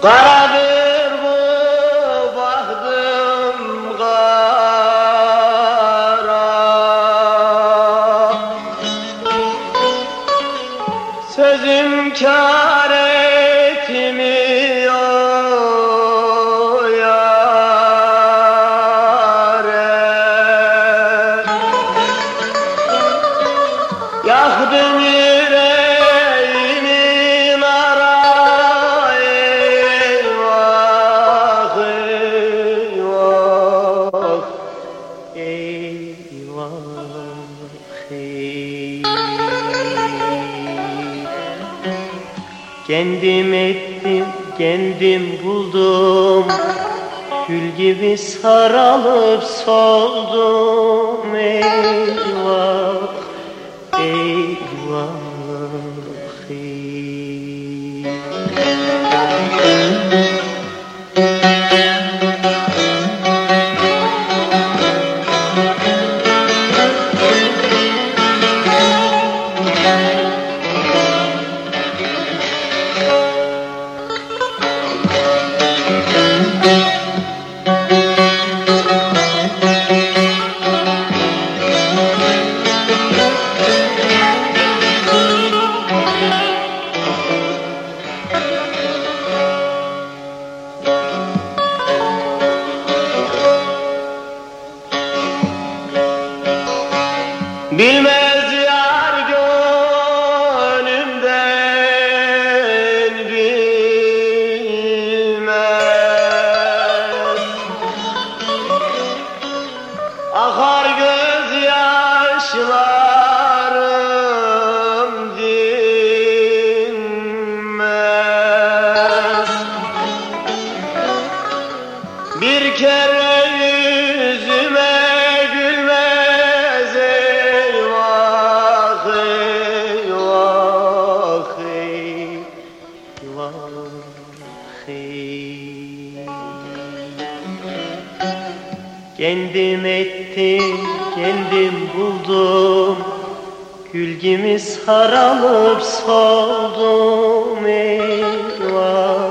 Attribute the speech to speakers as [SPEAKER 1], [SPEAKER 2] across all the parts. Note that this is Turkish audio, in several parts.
[SPEAKER 1] God Kendim ettim, kendim buldum. Gül gibi saralıp soldum. Eyvah, eyvah Bilmez yar gönlümden bilmez. Akar gözyaşlarım dinmez. Bir kere Kendim ettim, kendim buldum. Gül gibi soldum eyvah,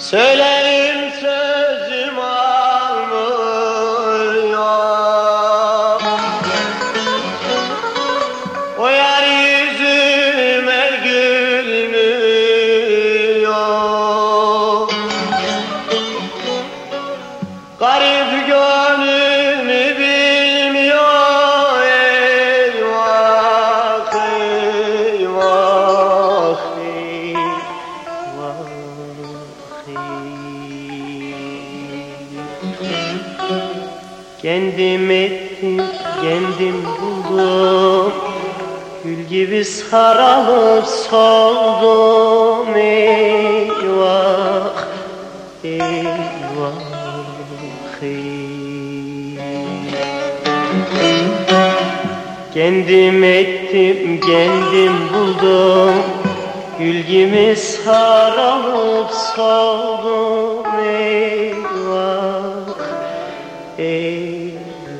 [SPEAKER 1] Söyleyin. Kendim ettim, kendim buldum. Gül gibi saralıp soldum. Eyvah, eyvah, ey. Kendim ettim, kendim buldum. Gül gibi saralıp soldum Hey.